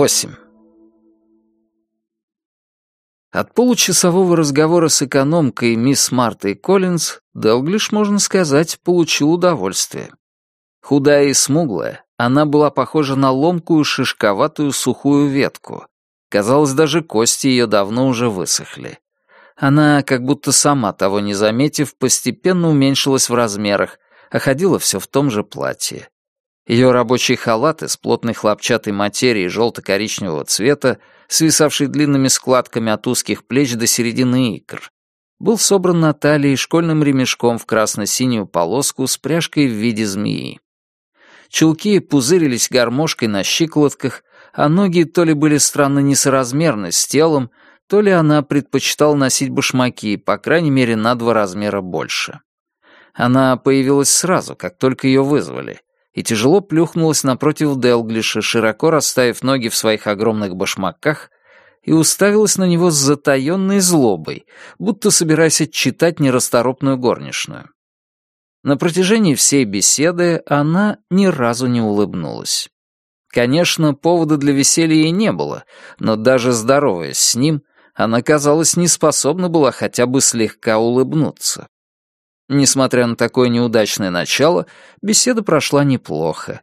28. От получасового разговора с экономкой мисс Мартой Коллинз Делглиш, можно сказать, получил удовольствие. Худая и смуглая, она была похожа на ломкую, шишковатую сухую ветку. Казалось, даже кости ее давно уже высохли. Она, как будто сама того не заметив, постепенно уменьшилась в размерах, а ходила все в том же платье. Ее рабочий халат из плотной хлопчатой материи желто-коричневого цвета, свисавший длинными складками от узких плеч до середины икр, был собран на талии школьным ремешком в красно-синюю полоску с пряжкой в виде змеи. Чулки пузырились гармошкой на щиколотках, а ноги то ли были странно несоразмерны с телом, то ли она предпочитала носить башмаки, по крайней мере, на два размера больше. Она появилась сразу, как только ее вызвали, и тяжело плюхнулась напротив Делглиша, широко расставив ноги в своих огромных башмаках, и уставилась на него с затаенной злобой, будто собираясь отчитать нерасторопную горничную. На протяжении всей беседы она ни разу не улыбнулась. Конечно, повода для веселья ей не было, но даже здороваясь с ним, она, казалось, не способна была хотя бы слегка улыбнуться. Несмотря на такое неудачное начало, беседа прошла неплохо.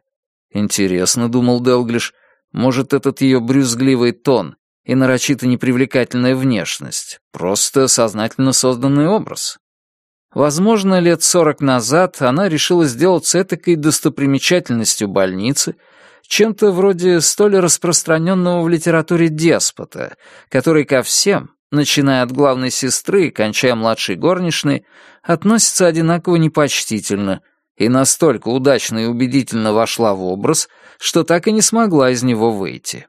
«Интересно», — думал Делглиш, — «может, этот ее брюзгливый тон и нарочито непривлекательная внешность — просто сознательно созданный образ?» Возможно, лет сорок назад она решила сделаться этакой достопримечательностью больницы, чем-то вроде столь распространенного в литературе деспота, который ко всем, начиная от главной сестры и кончая младшей горничной, относится одинаково непочтительно и настолько удачно и убедительно вошла в образ, что так и не смогла из него выйти.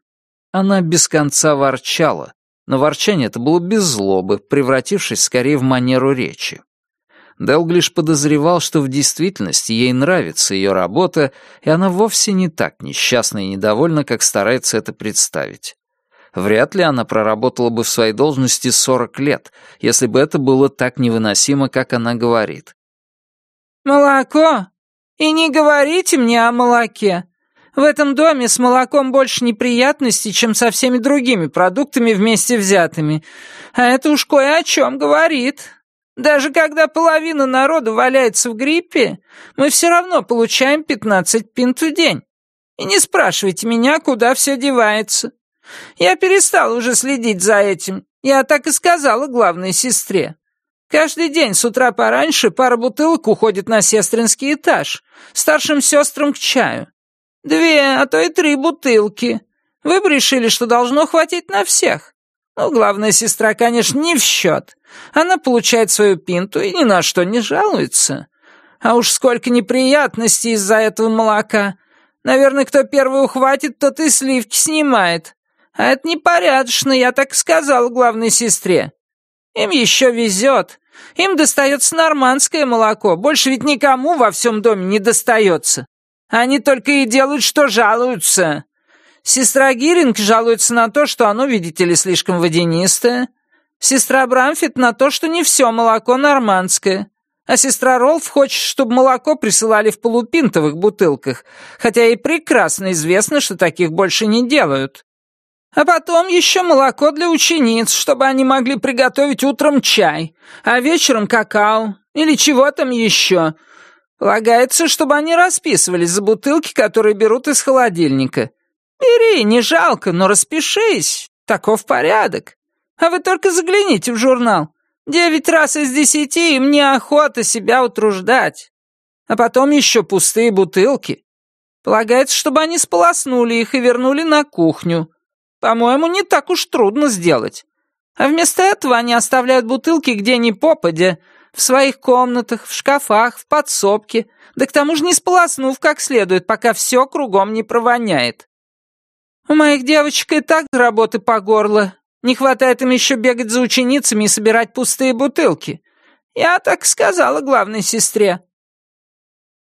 Она без конца ворчала, но ворчание это было без злобы, превратившись скорее в манеру речи. Делглиш подозревал, что в действительности ей нравится ее работа, и она вовсе не так несчастна и недовольна, как старается это представить. Вряд ли она проработала бы в своей должности 40 лет, если бы это было так невыносимо, как она говорит. «Молоко? И не говорите мне о молоке. В этом доме с молоком больше неприятностей, чем со всеми другими продуктами вместе взятыми. А это уж кое о чем говорит. Даже когда половина народа валяется в гриппе, мы все равно получаем 15 пинт в день. И не спрашивайте меня, куда все девается. Я перестал уже следить за этим. Я так и сказала главной сестре. Каждый день с утра пораньше пара бутылок уходит на сестринский этаж, старшим сестрам к чаю. Две, а то и три бутылки. Вы бы решили, что должно хватить на всех. Ну, главная сестра, конечно, не в счет. Она получает свою пинту и ни на что не жалуется. А уж сколько неприятностей из-за этого молока. Наверное, кто первый ухватит, тот и сливки снимает. А это непорядочно, я так сказал главной сестре. Им еще везет. Им достается нормандское молоко. Больше ведь никому во всем доме не достается. Они только и делают, что жалуются. Сестра Гиринг жалуется на то, что оно, видите ли, слишком водянистое. Сестра Брамфит на то, что не все молоко нормандское. А сестра Ролф хочет, чтобы молоко присылали в полупинтовых бутылках, хотя и прекрасно известно, что таких больше не делают. А потом еще молоко для учениц, чтобы они могли приготовить утром чай, а вечером какао или чего там еще. Полагается, чтобы они расписывались за бутылки, которые берут из холодильника. Бери, не жалко, но распишись. Таков порядок. А вы только загляните в журнал. Девять раз из десяти им неохота себя утруждать. А потом еще пустые бутылки. Полагается, чтобы они сполоснули их и вернули на кухню. По-моему, не так уж трудно сделать. А вместо этого они оставляют бутылки где ни попадя, в своих комнатах, в шкафах, в подсобке, да к тому же не сполоснув как следует, пока все кругом не провоняет. У моих девочек и так работы по горло, не хватает им еще бегать за ученицами и собирать пустые бутылки. Я так сказала главной сестре».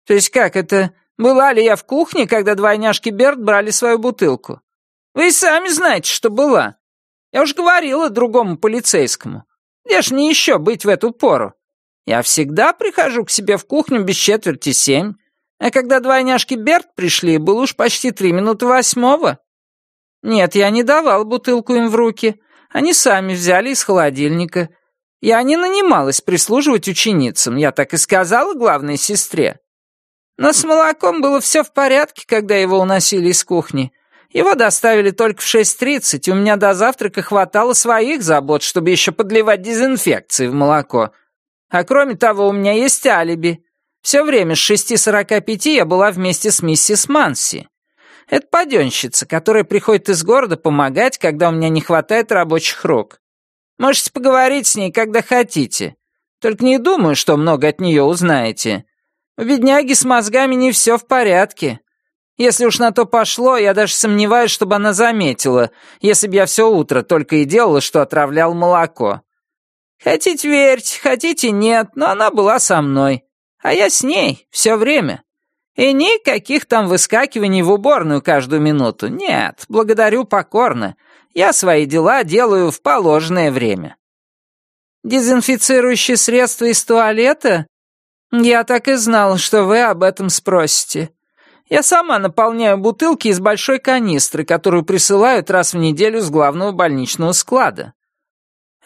«То есть как это? Была ли я в кухне, когда двойняшки Берт брали свою бутылку? Вы сами знаете, что была. Я уж говорила другому полицейскому. Где ж мне еще быть в эту пору? Я всегда прихожу к себе в кухню без четверти семь, а когда двойняшки Берт пришли, было уж почти три минуты восьмого». «Нет, я не давал бутылку им в руки. Они сами взяли из холодильника. Я не нанималась прислуживать ученицам, я так и сказала главной сестре. Но с молоком было все в порядке, когда его уносили из кухни. Его доставили только в 6.30, и у меня до завтрака хватало своих забот, чтобы еще подливать дезинфекции в молоко. А кроме того, у меня есть алиби. Все время с 6.45 я была вместе с миссис Манси. Это паденщица, которая приходит из города помогать, когда у меня не хватает рабочих рук. Можете поговорить с ней, когда хотите. Только не думаю, что много от нее узнаете. У бедняги с мозгами не все в порядке. Если уж на то пошло, я даже сомневаюсь, чтобы она заметила, если бы я все утро только и делала, что отравлял молоко. Хотите верьте, хотите нет, но она была со мной. А я с ней все время. И никаких там выскакиваний в уборную каждую минуту. Нет, благодарю покорно. Я свои дела делаю в положенное время. Дезинфицирующее средство из туалета? Я так и знал, что вы об этом спросите. Я сама наполняю бутылки из большой канистры, которую присылают раз в неделю с главного больничного склада.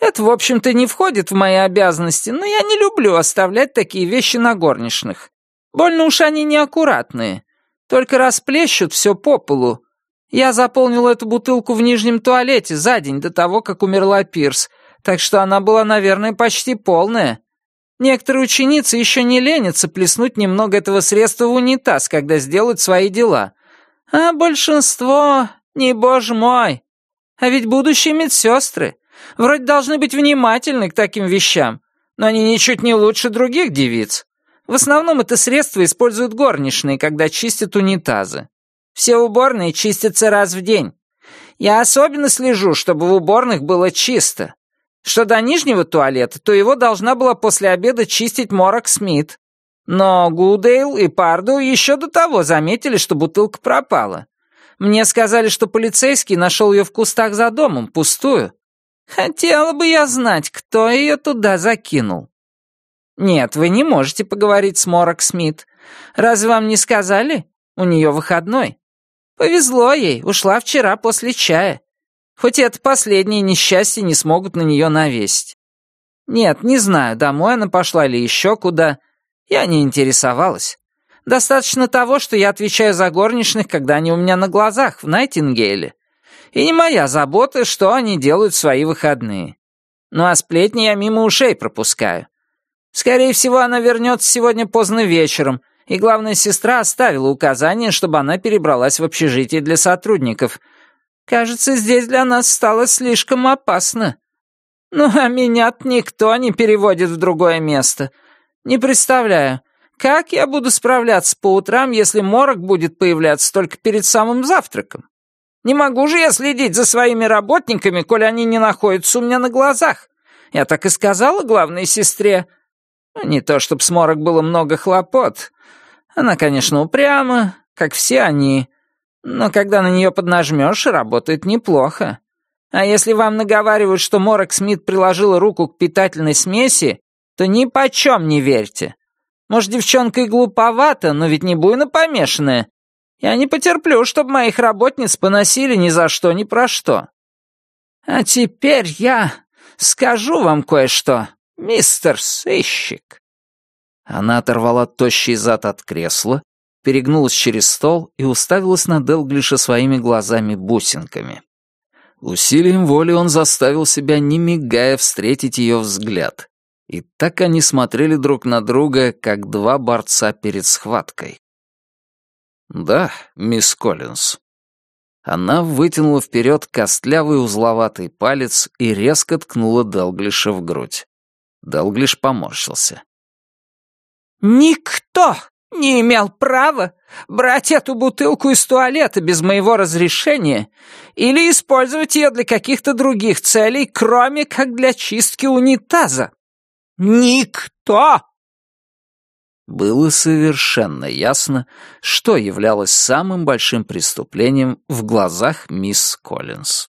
Это, в общем-то, не входит в мои обязанности, но я не люблю оставлять такие вещи на горничных. Больно уж они неаккуратные. Только расплещут все по полу. Я заполнил эту бутылку в нижнем туалете за день до того, как умерла Пирс, так что она была, наверное, почти полная. Некоторые ученицы еще не ленятся плеснуть немного этого средства в унитаз, когда сделают свои дела. А большинство... Не боже мой! А ведь будущие медсестры. Вроде должны быть внимательны к таким вещам, но они ничуть не лучше других девиц. В основном это средство используют горничные, когда чистят унитазы. Все уборные чистятся раз в день. Я особенно слежу, чтобы в уборных было чисто. Что до нижнего туалета, то его должна была после обеда чистить Морок Смит. Но Гудейл и Парду еще до того заметили, что бутылка пропала. Мне сказали, что полицейский нашел ее в кустах за домом, пустую. Хотела бы я знать, кто ее туда закинул. «Нет, вы не можете поговорить с Морок Смит. Разве вам не сказали? У нее выходной. Повезло ей, ушла вчера после чая. Хоть это последнее несчастье не смогут на нее навесить. Нет, не знаю, домой она пошла или еще куда. Я не интересовалась. Достаточно того, что я отвечаю за горничных, когда они у меня на глазах, в Найтингейле. И не моя забота, что они делают в свои выходные. Ну а сплетни я мимо ушей пропускаю. Скорее всего, она вернется сегодня поздно вечером, и главная сестра оставила указание, чтобы она перебралась в общежитие для сотрудников. Кажется, здесь для нас стало слишком опасно. Ну, а меня никто не переводит в другое место. Не представляю, как я буду справляться по утрам, если морок будет появляться только перед самым завтраком? Не могу же я следить за своими работниками, коль они не находятся у меня на глазах. Я так и сказала главной сестре — не то чтобы с Морок было много хлопот. Она, конечно, упряма, как все они, но когда на нее поднажмешь, работает неплохо. А если вам наговаривают, что Морок Смит приложила руку к питательной смеси, то ни почем не верьте. Может, девчонка и глуповата, но ведь не буйно помешанная. Я не потерплю, чтобы моих работниц поносили ни за что, ни про что. А теперь я скажу вам кое-что мистер сыщик!» Она оторвала тощий зад от кресла, перегнулась через стол и уставилась на Делглиша своими глазами-бусинками. Усилием воли он заставил себя, не мигая, встретить ее взгляд. И так они смотрели друг на друга, как два борца перед схваткой. «Да, мисс Коллинз». Она вытянула вперед костлявый узловатый палец и резко ткнула Делглиша в грудь. Делглиш поморщился. «Никто не имел права брать эту бутылку из туалета без моего разрешения или использовать ее для каких-то других целей, кроме как для чистки унитаза. Никто!» Было совершенно ясно, что являлось самым большим преступлением в глазах мисс Коллинз.